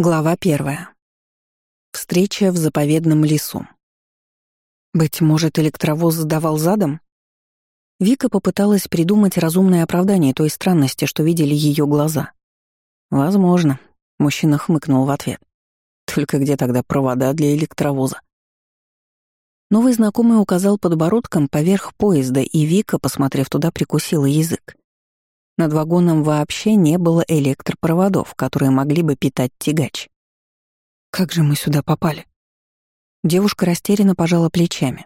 Глава первая. Встреча в заповедном лесу. Быть может, электровоз сдавал задом? Вика попыталась придумать разумное оправдание той странности, что видели ее глаза. «Возможно», — мужчина хмыкнул в ответ. «Только где тогда провода для электровоза?» Новый знакомый указал подбородком поверх поезда, и Вика, посмотрев туда, прикусила язык. Над вагоном вообще не было электропроводов, которые могли бы питать тягач. «Как же мы сюда попали?» Девушка растерянно пожала плечами.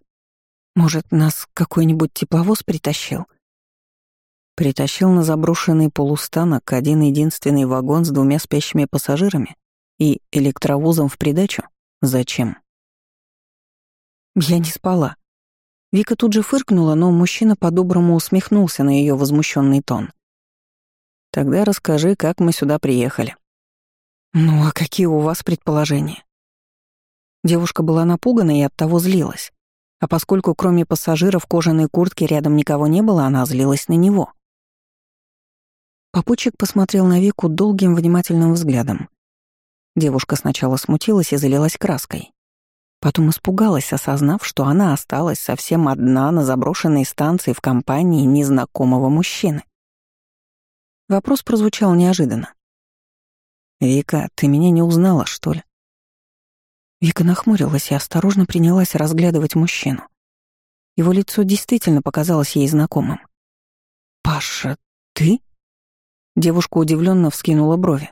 «Может, нас какой-нибудь тепловоз притащил?» Притащил на заброшенный полустанок один единственный вагон с двумя спящими пассажирами и электровозом в придачу? Зачем? Я не спала. Вика тут же фыркнула, но мужчина по-доброму усмехнулся на ее возмущенный тон. Тогда расскажи, как мы сюда приехали». «Ну а какие у вас предположения?» Девушка была напугана и оттого злилась. А поскольку кроме пассажиров кожаной куртки рядом никого не было, она злилась на него. Попутчик посмотрел на Вику долгим внимательным взглядом. Девушка сначала смутилась и залилась краской. Потом испугалась, осознав, что она осталась совсем одна на заброшенной станции в компании незнакомого мужчины. Вопрос прозвучал неожиданно. «Вика, ты меня не узнала, что ли?» Вика нахмурилась и осторожно принялась разглядывать мужчину. Его лицо действительно показалось ей знакомым. «Паша, ты?» Девушка удивленно вскинула брови.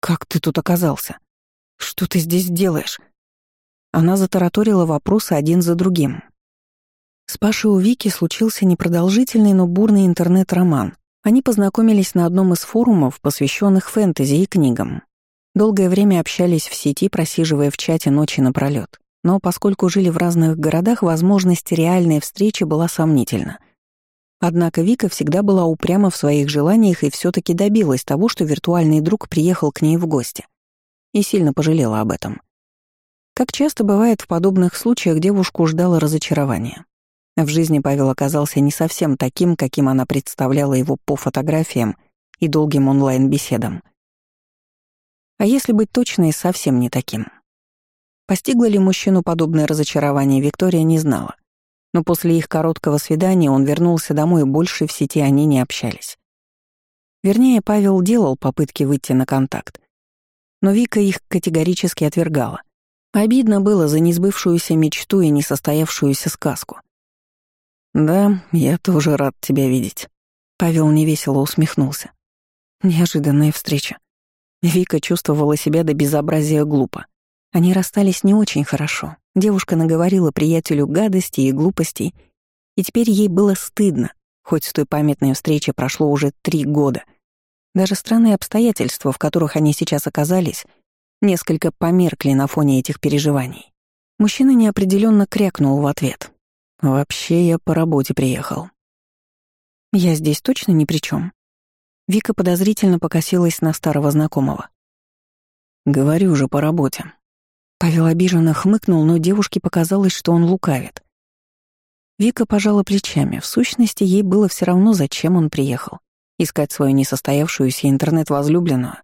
«Как ты тут оказался? Что ты здесь делаешь?» Она затараторила вопросы один за другим. С Пашей у Вики случился непродолжительный, но бурный интернет-роман, они познакомились на одном из форумов, посвященных фэнтези и книгам. Долгое время общались в сети, просиживая в чате ночи напролёт. Но поскольку жили в разных городах, возможность реальной встречи была сомнительна. Однако Вика всегда была упряма в своих желаниях и все таки добилась того, что виртуальный друг приехал к ней в гости. И сильно пожалела об этом. Как часто бывает в подобных случаях, девушку ждало разочарование. В жизни Павел оказался не совсем таким, каким она представляла его по фотографиям и долгим онлайн-беседам. А если быть точной, совсем не таким. Постигло ли мужчину подобное разочарование, Виктория не знала. Но после их короткого свидания он вернулся домой, и больше в сети они не общались. Вернее, Павел делал попытки выйти на контакт. Но Вика их категорически отвергала. Обидно было за несбывшуюся мечту и несостоявшуюся сказку. «Да, я тоже рад тебя видеть». Павел невесело усмехнулся. Неожиданная встреча. Вика чувствовала себя до безобразия глупо. Они расстались не очень хорошо. Девушка наговорила приятелю гадостей и глупостей, и теперь ей было стыдно, хоть с той памятной встречи прошло уже три года. Даже странные обстоятельства, в которых они сейчас оказались, несколько померкли на фоне этих переживаний. Мужчина неопределенно крякнул в ответ. Вообще я по работе приехал. Я здесь точно ни при чем. Вика подозрительно покосилась на старого знакомого. Говорю же по работе. Павел обиженно хмыкнул, но девушке показалось, что он лукавит. Вика пожала плечами. В сущности, ей было все равно, зачем он приехал. Искать свою несостоявшуюся интернет-возлюбленную.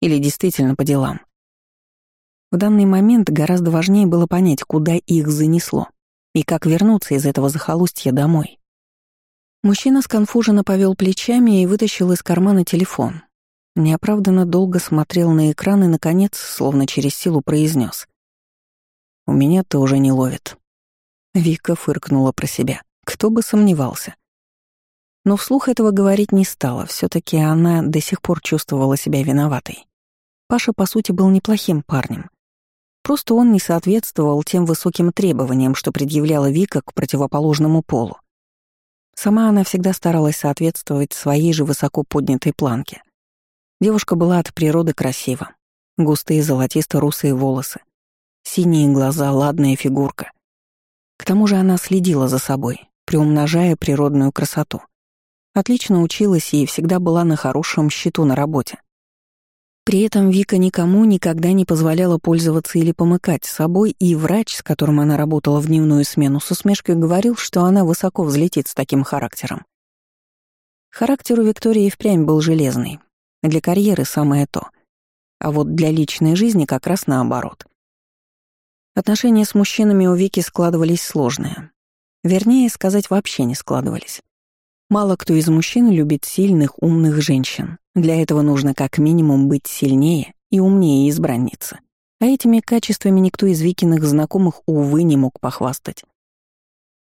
Или действительно по делам. В данный момент гораздо важнее было понять, куда их занесло. И как вернуться из этого захолустья домой? Мужчина сконфуженно повел плечами и вытащил из кармана телефон. Неоправданно долго смотрел на экран и, наконец, словно через силу произнес: «У меня тоже не ловит». Вика фыркнула про себя. Кто бы сомневался. Но вслух этого говорить не стала, все таки она до сих пор чувствовала себя виноватой. Паша, по сути, был неплохим парнем. Просто он не соответствовал тем высоким требованиям, что предъявляла Вика к противоположному полу. Сама она всегда старалась соответствовать своей же высоко поднятой планке. Девушка была от природы красива. Густые золотисто-русые волосы, синие глаза, ладная фигурка. К тому же она следила за собой, приумножая природную красоту. Отлично училась и всегда была на хорошем счету на работе. При этом Вика никому никогда не позволяла пользоваться или помыкать собой, и врач, с которым она работала в дневную смену, с усмешкой говорил, что она высоко взлетит с таким характером. Характер у Виктории впрямь был железный. Для карьеры самое то. а вот для личной жизни как раз наоборот. Отношения с мужчинами у Вики складывались сложные. Вернее, сказать, вообще не складывались. Мало кто из мужчин любит сильных, умных женщин. Для этого нужно как минимум быть сильнее и умнее избранницы. А этими качествами никто из Викиных знакомых, увы, не мог похвастать.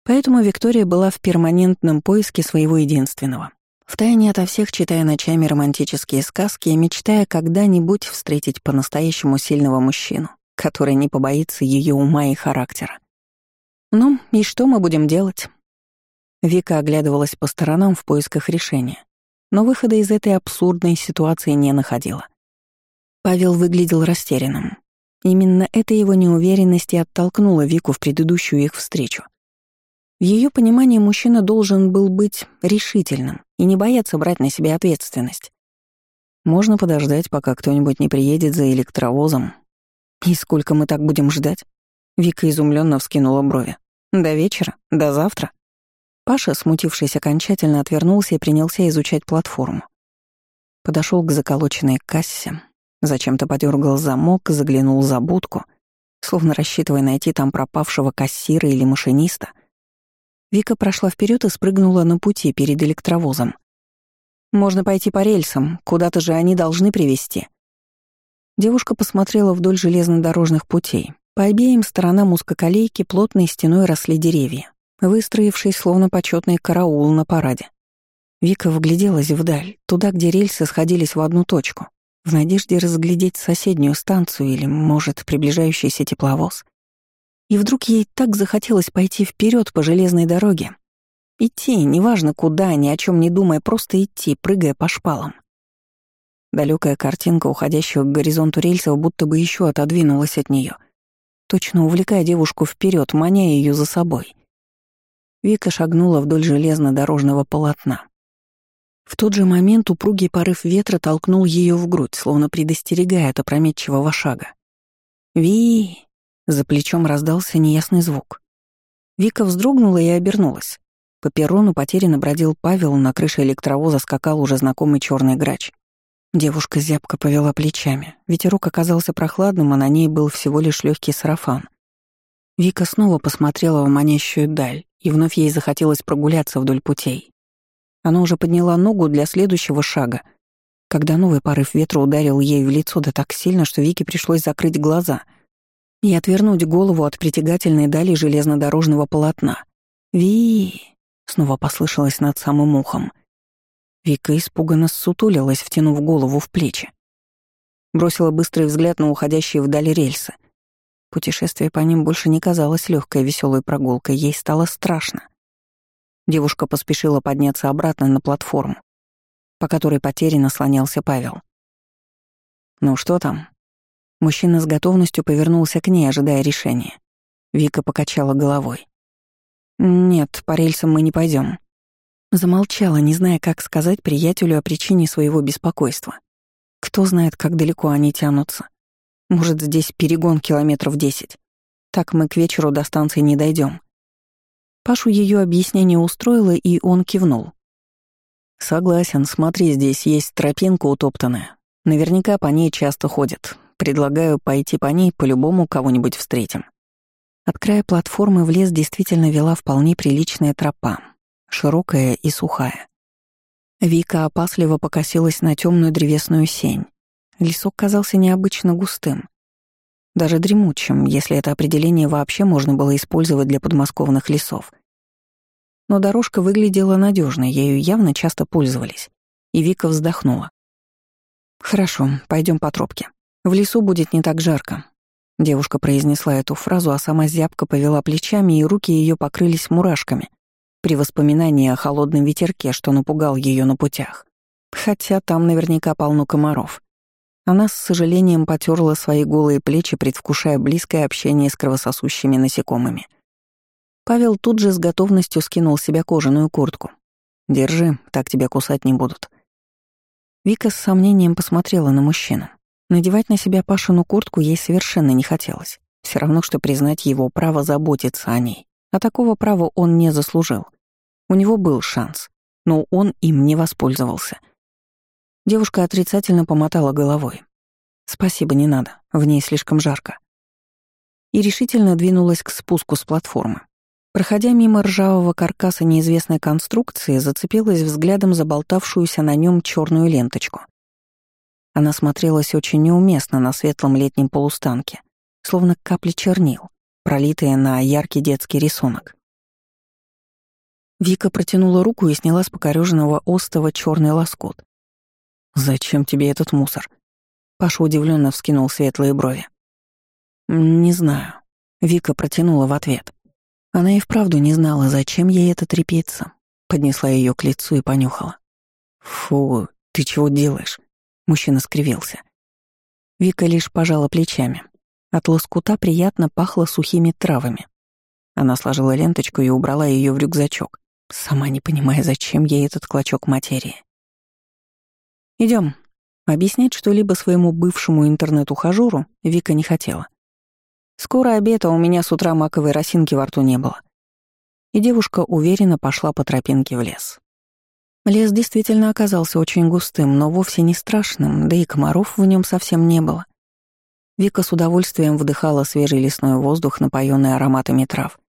Поэтому Виктория была в перманентном поиске своего единственного. Втайне ото всех читая ночами романтические сказки и мечтая когда-нибудь встретить по-настоящему сильного мужчину, который не побоится ее ума и характера. «Ну, и что мы будем делать?» Вика оглядывалась по сторонам в поисках решения, но выхода из этой абсурдной ситуации не находила. Павел выглядел растерянным. Именно эта его неуверенность и оттолкнула Вику в предыдущую их встречу. В ее понимании мужчина должен был быть решительным и не бояться брать на себя ответственность. Можно подождать, пока кто-нибудь не приедет за электровозом. И сколько мы так будем ждать? Вика изумленно вскинула брови. До вечера? До завтра? Паша, смутившись окончательно, отвернулся и принялся изучать платформу. Подошел к заколоченной кассе, Зачем-то подергал замок, заглянул за будку, словно рассчитывая найти там пропавшего кассира или машиниста. Вика прошла вперед и спрыгнула на пути перед электровозом. «Можно пойти по рельсам, куда-то же они должны привести. Девушка посмотрела вдоль железнодорожных путей. По обеим сторонам узкоколейки плотной стеной росли деревья, выстроившись словно почетный караул на параде. Вика вгляделась вдаль, туда, где рельсы сходились в одну точку в надежде разглядеть соседнюю станцию или, может, приближающийся тепловоз. И вдруг ей так захотелось пойти вперед по железной дороге. Идти, неважно куда, ни о чем не думая, просто идти, прыгая по шпалам. Далекая картинка уходящего к горизонту рельсов будто бы еще отодвинулась от нее, точно увлекая девушку вперед, маня ее за собой. Вика шагнула вдоль железнодорожного полотна. В тот же момент упругий порыв ветра толкнул ее в грудь, словно предостерегая от опрометчивого шага. ви За плечом раздался неясный звук. Вика вздрогнула и обернулась. По перрону потерянно бродил Павел, на крыше электровоза скакал уже знакомый черный грач. Девушка зябко повела плечами. Ветерок оказался прохладным, а на ней был всего лишь легкий сарафан. Вика снова посмотрела в манящую даль, и вновь ей захотелось прогуляться вдоль путей. Она уже подняла ногу для следующего шага, когда новый порыв ветра ударил ей в лицо да так сильно, что Вике пришлось закрыть глаза и отвернуть голову от притягательной дали железнодорожного полотна. ви снова послышалось над самым ухом. Вика испуганно ссутулилась, втянув голову в плечи. Бросила быстрый взгляд на уходящие вдали рельсы. Путешествие по ним больше не казалось легкой веселой прогулкой, ей стало страшно. Девушка поспешила подняться обратно на платформу, по которой потерянно слонялся Павел. «Ну что там?» Мужчина с готовностью повернулся к ней, ожидая решения. Вика покачала головой. «Нет, по рельсам мы не пойдем. Замолчала, не зная, как сказать приятелю о причине своего беспокойства. Кто знает, как далеко они тянутся. Может, здесь перегон километров десять. Так мы к вечеру до станции не дойдем. Пашу ее объяснение устроило, и он кивнул. «Согласен, смотри, здесь есть тропинка утоптанная. Наверняка по ней часто ходят. Предлагаю пойти по ней, по-любому кого-нибудь встретим». От края платформы в лес действительно вела вполне приличная тропа, широкая и сухая. Вика опасливо покосилась на темную древесную сень. Лесок казался необычно густым. Даже дремучим, если это определение вообще можно было использовать для подмосковных лесов. Но дорожка выглядела надежной, ею явно часто пользовались. И Вика вздохнула. «Хорошо, пойдем по тропке. В лесу будет не так жарко». Девушка произнесла эту фразу, а сама зябко повела плечами, и руки ее покрылись мурашками при воспоминании о холодном ветерке, что напугал ее на путях. Хотя там наверняка полно комаров. Она с сожалением потерла свои голые плечи, предвкушая близкое общение с кровососущими насекомыми — Павел тут же с готовностью скинул с себя кожаную куртку. «Держи, так тебя кусать не будут». Вика с сомнением посмотрела на мужчину. Надевать на себя Пашину куртку ей совершенно не хотелось. Все равно, что признать его право заботиться о ней. А такого права он не заслужил. У него был шанс, но он им не воспользовался. Девушка отрицательно помотала головой. «Спасибо, не надо. В ней слишком жарко». И решительно двинулась к спуску с платформы. Проходя мимо ржавого каркаса неизвестной конструкции, зацепилась взглядом за болтавшуюся на нем черную ленточку. Она смотрелась очень неуместно на светлом летнем полустанке, словно капли чернил, пролитые на яркий детский рисунок. Вика протянула руку и сняла с покореженного остова черный лоскут. «Зачем тебе этот мусор?» Паша удивленно вскинул светлые брови. «Не знаю». Вика протянула в ответ. Она и вправду не знала, зачем ей эта трепица. Поднесла ее к лицу и понюхала. «Фу, ты чего делаешь?» Мужчина скривился. Вика лишь пожала плечами. От лоскута приятно пахло сухими травами. Она сложила ленточку и убрала ее в рюкзачок, сама не понимая, зачем ей этот клочок материи. Идем. Объяснять что-либо своему бывшему интернет-ухажёру Вика не хотела. Скоро обед, а у меня с утра маковой росинки во рту не было. И девушка уверенно пошла по тропинке в лес. Лес действительно оказался очень густым, но вовсе не страшным, да и комаров в нем совсем не было. Вика с удовольствием вдыхала свежий лесной воздух, напоенный ароматами трав,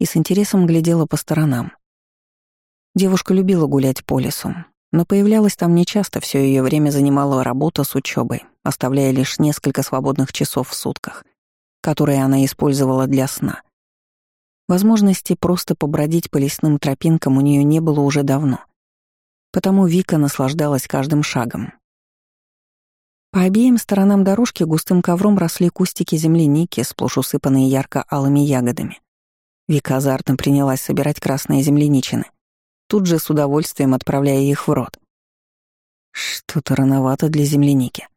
и с интересом глядела по сторонам. Девушка любила гулять по лесу, но появлялась там нечасто, все ее время занимала работа с учебой, оставляя лишь несколько свободных часов в сутках — которые она использовала для сна. Возможности просто побродить по лесным тропинкам у нее не было уже давно. Потому Вика наслаждалась каждым шагом. По обеим сторонам дорожки густым ковром росли кустики земляники, сплошь усыпанные ярко-алыми ягодами. Вика азартно принялась собирать красные земляничины, тут же с удовольствием отправляя их в рот. Что-то рановато для земляники.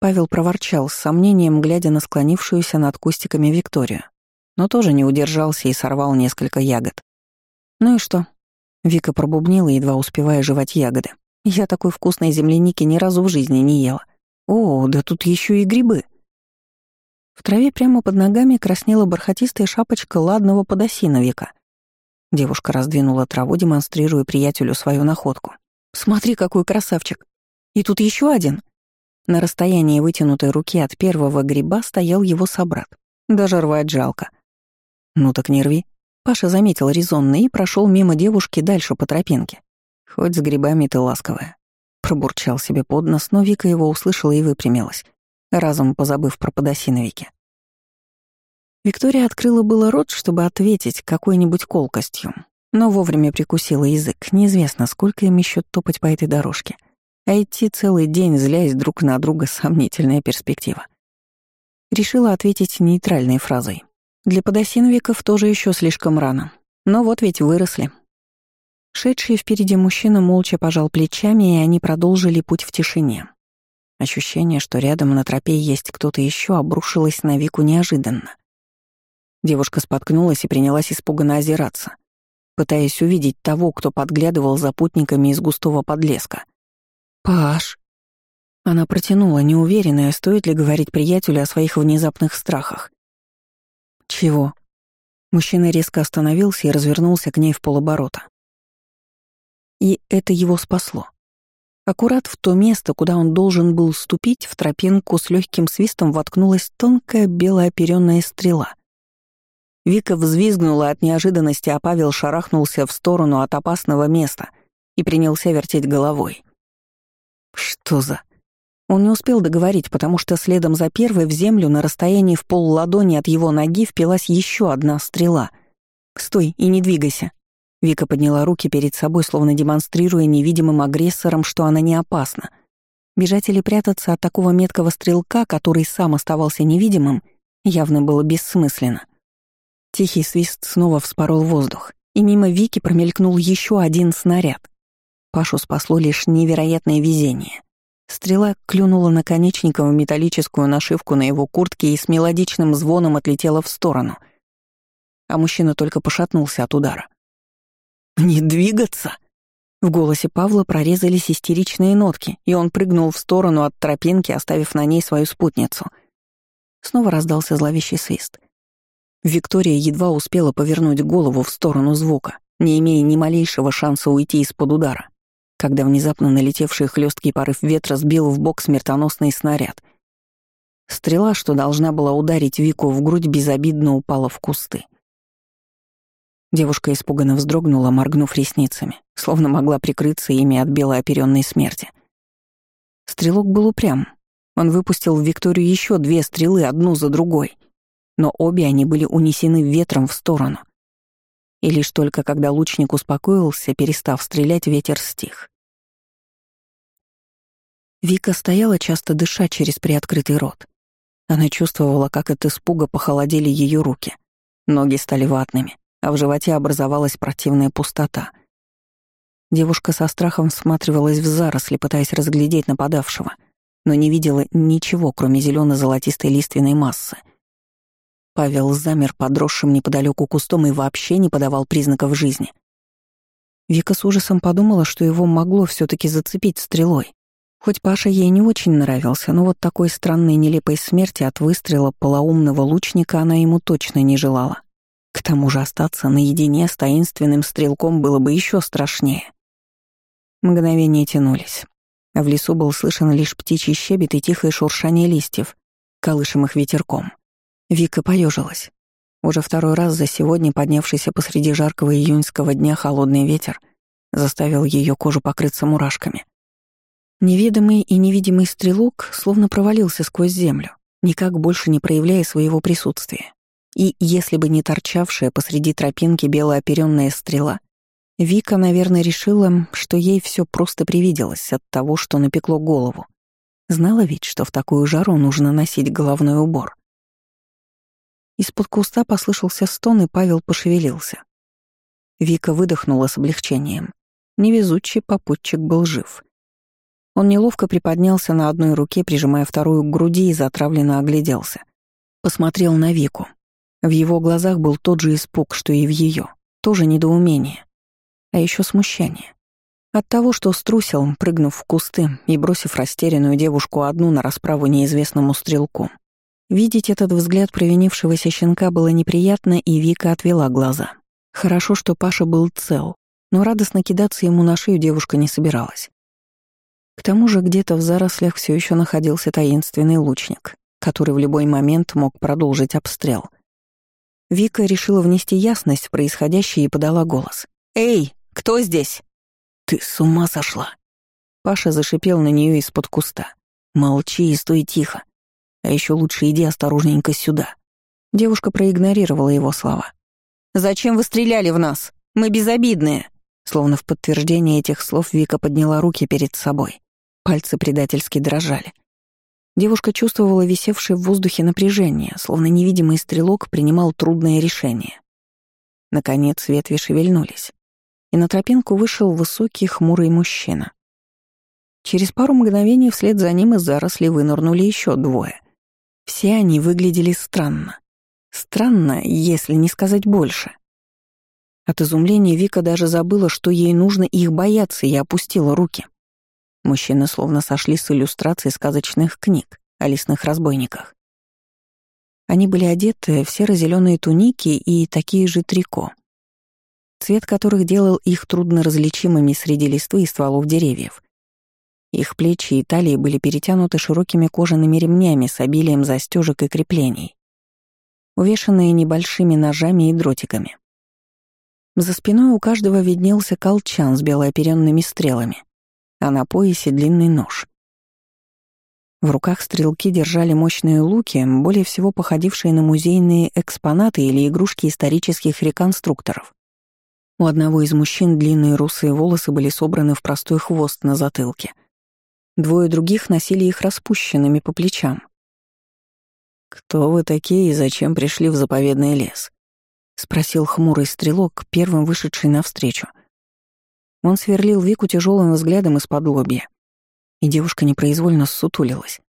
Павел проворчал с сомнением, глядя на склонившуюся над кустиками Викторию, но тоже не удержался и сорвал несколько ягод. «Ну и что?» Вика пробубнила, едва успевая жевать ягоды. «Я такой вкусной земляники ни разу в жизни не ела. О, да тут еще и грибы!» В траве прямо под ногами краснела бархатистая шапочка ладного подосиновика. Девушка раздвинула траву, демонстрируя приятелю свою находку. «Смотри, какой красавчик! И тут еще один!» На расстоянии вытянутой руки от первого гриба стоял его собрат. Даже рвать жалко. «Ну так не рви». Паша заметил резонно и прошел мимо девушки дальше по тропинке. «Хоть с грибами ты ласковая». Пробурчал себе под нос, но Вика его услышала и выпрямилась, разом позабыв про подосиновики. Виктория открыла было рот, чтобы ответить какой-нибудь колкостью, но вовремя прикусила язык. Неизвестно, сколько им еще топать по этой дорожке — а идти целый день, злясь друг на друга, сомнительная перспектива. Решила ответить нейтральной фразой. Для подосиновиков тоже еще слишком рано. Но вот ведь выросли. Шедший впереди мужчина молча пожал плечами, и они продолжили путь в тишине. Ощущение, что рядом на тропе есть кто-то еще, обрушилось на Вику неожиданно. Девушка споткнулась и принялась испуганно озираться, пытаясь увидеть того, кто подглядывал за путниками из густого подлеска. «Паш». Она протянула, неуверенная, стоит ли говорить приятелю о своих внезапных страхах. «Чего?» Мужчина резко остановился и развернулся к ней в полоборота. И это его спасло. Аккурат в то место, куда он должен был ступить, в тропинку с легким свистом воткнулась тонкая белая оперенная стрела. Вика взвизгнула от неожиданности, а Павел шарахнулся в сторону от опасного места и принялся вертеть головой. Что за... Он не успел договорить, потому что следом за первой в землю на расстоянии в пол ладони от его ноги впилась еще одна стрела. «Стой и не двигайся». Вика подняла руки перед собой, словно демонстрируя невидимым агрессорам, что она не опасна. Бежать или прятаться от такого меткого стрелка, который сам оставался невидимым, явно было бессмысленно. Тихий свист снова вспорол воздух, и мимо Вики промелькнул еще один снаряд. Пашу спасло лишь невероятное везение. Стрела клюнула наконечником в металлическую нашивку на его куртке и с мелодичным звоном отлетела в сторону. А мужчина только пошатнулся от удара. «Не двигаться!» В голосе Павла прорезались истеричные нотки, и он прыгнул в сторону от тропинки, оставив на ней свою спутницу. Снова раздался зловещий свист. Виктория едва успела повернуть голову в сторону звука, не имея ни малейшего шанса уйти из-под удара когда внезапно налетевший хлесткий порыв ветра сбил в бок смертоносный снаряд. Стрела, что должна была ударить Вику в грудь, безобидно упала в кусты. Девушка испуганно вздрогнула, моргнув ресницами, словно могла прикрыться ими от белой оперенной смерти. Стрелок был упрям. Он выпустил в Викторию еще две стрелы, одну за другой. Но обе они были унесены ветром в сторону. И лишь только когда лучник успокоился, перестав стрелять, ветер стих. Вика стояла, часто дыша через приоткрытый рот. Она чувствовала, как от испуга похолодели ее руки. Ноги стали ватными а в животе образовалась противная пустота. Девушка со страхом всматривалась в заросли, пытаясь разглядеть нападавшего, но не видела ничего, кроме зелено золотистой лиственной массы. Павел замер подросшим неподалеку кустом и вообще не подавал признаков жизни. Вика с ужасом подумала, что его могло все таки зацепить стрелой. Хоть Паша ей не очень нравился, но вот такой странной нелепой смерти от выстрела полоумного лучника она ему точно не желала. К тому же остаться наедине с таинственным стрелком было бы еще страшнее. Мгновения тянулись. В лесу был слышен лишь птичий щебет и тихое шуршание листьев, колышемых ветерком. Вика поежилась. Уже второй раз за сегодня поднявшийся посреди жаркого июньского дня холодный ветер заставил ее кожу покрыться мурашками. Неведомый и невидимый стрелок словно провалился сквозь землю, никак больше не проявляя своего присутствия. И если бы не торчавшая посреди тропинки белая оперенная стрела, Вика, наверное, решила, что ей все просто привиделось от того, что напекло голову. Знала ведь, что в такую жару нужно носить головной убор. Из-под куста послышался стон, и Павел пошевелился. Вика выдохнула с облегчением. Невезучий попутчик был жив. Он неловко приподнялся на одной руке, прижимая вторую к груди и затравленно огляделся. Посмотрел на Вику. В его глазах был тот же испуг, что и в ее, тоже недоумение, а еще смущение. От того, что струсил, прыгнув в кусты и бросив растерянную девушку одну на расправу неизвестному стрелку. Видеть этот взгляд провинившегося щенка было неприятно, и Вика отвела глаза. Хорошо, что Паша был цел, но радостно кидаться ему на шею девушка не собиралась. К тому же где-то в зарослях все еще находился таинственный лучник, который в любой момент мог продолжить обстрел — Вика решила внести ясность в происходящее и подала голос. «Эй, кто здесь?» «Ты с ума сошла?» Паша зашипел на нее из-под куста. «Молчи и стой тихо. А еще лучше иди осторожненько сюда». Девушка проигнорировала его слова. «Зачем вы стреляли в нас? Мы безобидные!» Словно в подтверждение этих слов Вика подняла руки перед собой. Пальцы предательски дрожали. Девушка чувствовала висевшее в воздухе напряжение, словно невидимый стрелок принимал трудное решение. Наконец ветви шевельнулись, и на тропинку вышел высокий хмурый мужчина. Через пару мгновений вслед за ним из зарослей вынырнули еще двое. Все они выглядели странно. Странно, если не сказать больше. От изумления Вика даже забыла, что ей нужно их бояться, и опустила руки. Мужчины словно сошли с иллюстраций сказочных книг о лесных разбойниках. Они были одеты в серо-зеленые туники и такие же трико, цвет которых делал их трудно различимыми среди листвы и стволов деревьев. Их плечи и талии были перетянуты широкими кожаными ремнями с обилием застежек и креплений, увешанные небольшими ножами и дротиками. За спиной у каждого виднелся колчан с белооперенными стрелами, а на поясе длинный нож. В руках стрелки держали мощные луки, более всего походившие на музейные экспонаты или игрушки исторических реконструкторов. У одного из мужчин длинные русые волосы были собраны в простой хвост на затылке. Двое других носили их распущенными по плечам. «Кто вы такие и зачем пришли в заповедный лес?» — спросил хмурый стрелок, первым вышедший навстречу — он сверлил Вику тяжелым взглядом из-под лобья. И девушка непроизвольно сутулилась,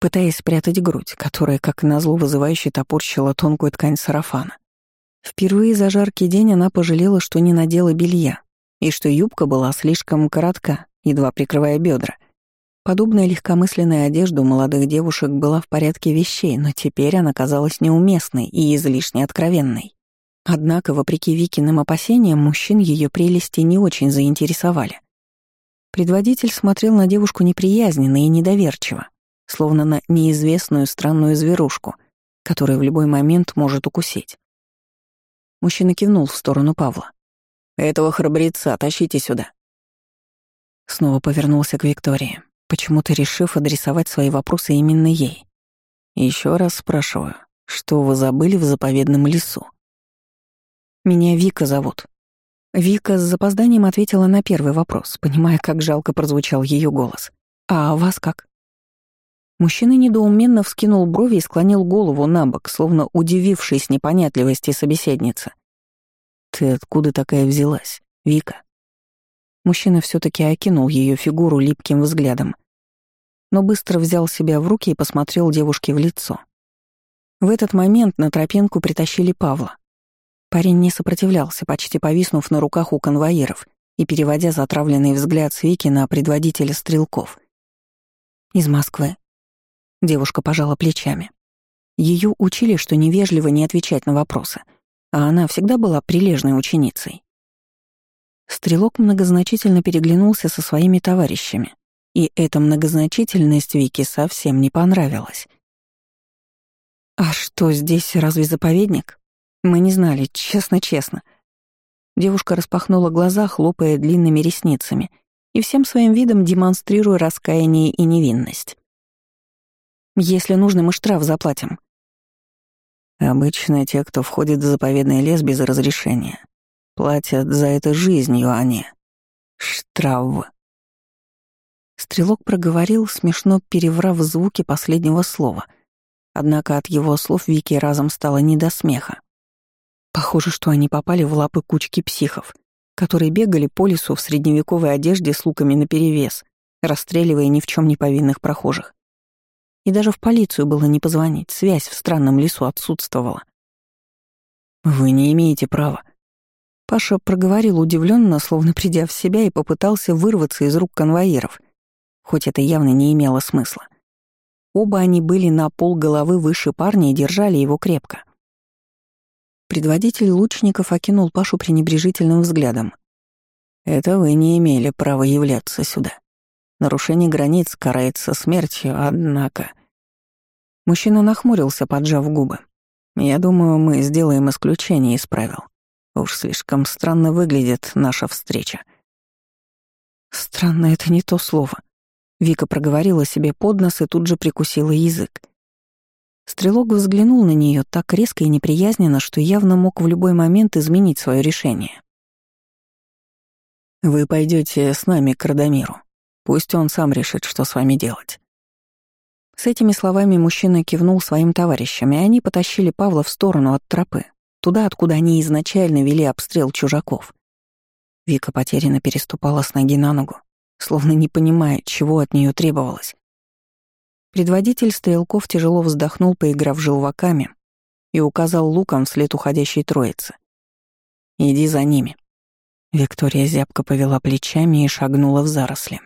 пытаясь спрятать грудь, которая, как назло, вызывающе топорщила тонкую ткань сарафана. Впервые за жаркий день она пожалела, что не надела белья, и что юбка была слишком коротка, едва прикрывая бедра. Подобная легкомысленная одежда у молодых девушек была в порядке вещей, но теперь она казалась неуместной и излишне откровенной. Однако, вопреки Викиным опасениям, мужчин ее прелести не очень заинтересовали. Предводитель смотрел на девушку неприязненно и недоверчиво, словно на неизвестную странную зверушку, которая в любой момент может укусить. Мужчина кивнул в сторону Павла. «Этого храбреца тащите сюда». Снова повернулся к Виктории, почему-то решив адресовать свои вопросы именно ей. Еще раз спрашиваю, что вы забыли в заповедном лесу?» «Меня Вика зовут». Вика с запозданием ответила на первый вопрос, понимая, как жалко прозвучал ее голос. «А вас как?» Мужчина недоуменно вскинул брови и склонил голову на бок, словно удивившись непонятливости собеседницы. «Ты откуда такая взялась, Вика?» Мужчина все таки окинул ее фигуру липким взглядом, но быстро взял себя в руки и посмотрел девушке в лицо. В этот момент на тропинку притащили Павла. Парень не сопротивлялся, почти повиснув на руках у конвоиров и переводя затравленный взгляд с Вики на предводителя стрелков. «Из Москвы», Девушка пожала плечами. Ее учили, что невежливо не отвечать на вопросы, а она всегда была прилежной ученицей. Стрелок многозначительно переглянулся со своими товарищами, и эта многозначительность Вики совсем не понравилась. «А что, здесь разве заповедник? Мы не знали, честно-честно». Девушка распахнула глаза, хлопая длинными ресницами и всем своим видом демонстрируя раскаяние и невинность. Если нужно, мы штраф заплатим». Обычно те, кто входит в заповедный лес без разрешения, платят за это жизнью, а не штраф. Стрелок проговорил, смешно переврав звуки последнего слова. Однако от его слов Вики разом стало не до смеха. Похоже, что они попали в лапы кучки психов, которые бегали по лесу в средневековой одежде с луками наперевес, расстреливая ни в чем не повинных прохожих. И даже в полицию было не позвонить, связь в странном лесу отсутствовала. «Вы не имеете права». Паша проговорил удивленно, словно придя в себя, и попытался вырваться из рук конвоиров, хоть это явно не имело смысла. Оба они были на пол головы выше парня и держали его крепко. Предводитель лучников окинул Пашу пренебрежительным взглядом. «Это вы не имели права являться сюда. Нарушение границ карается смертью, однако... Мужчина нахмурился, поджав губы. Я думаю, мы сделаем исключение из правил. Уж слишком странно выглядит наша встреча. Странно — это не то слово. Вика проговорила себе под нос и тут же прикусила язык. Стрелок взглянул на нее так резко и неприязненно, что явно мог в любой момент изменить свое решение. «Вы пойдете с нами к Радомиру. Пусть он сам решит, что с вами делать». С этими словами мужчина кивнул своим товарищам, и они потащили Павла в сторону от тропы, туда, откуда они изначально вели обстрел чужаков. Вика потерянно переступала с ноги на ногу, словно не понимая, чего от нее требовалось. Предводитель стрелков тяжело вздохнул, поиграв желваками, и указал луком вслед уходящей троицы. «Иди за ними». Виктория зябко повела плечами и шагнула в заросли.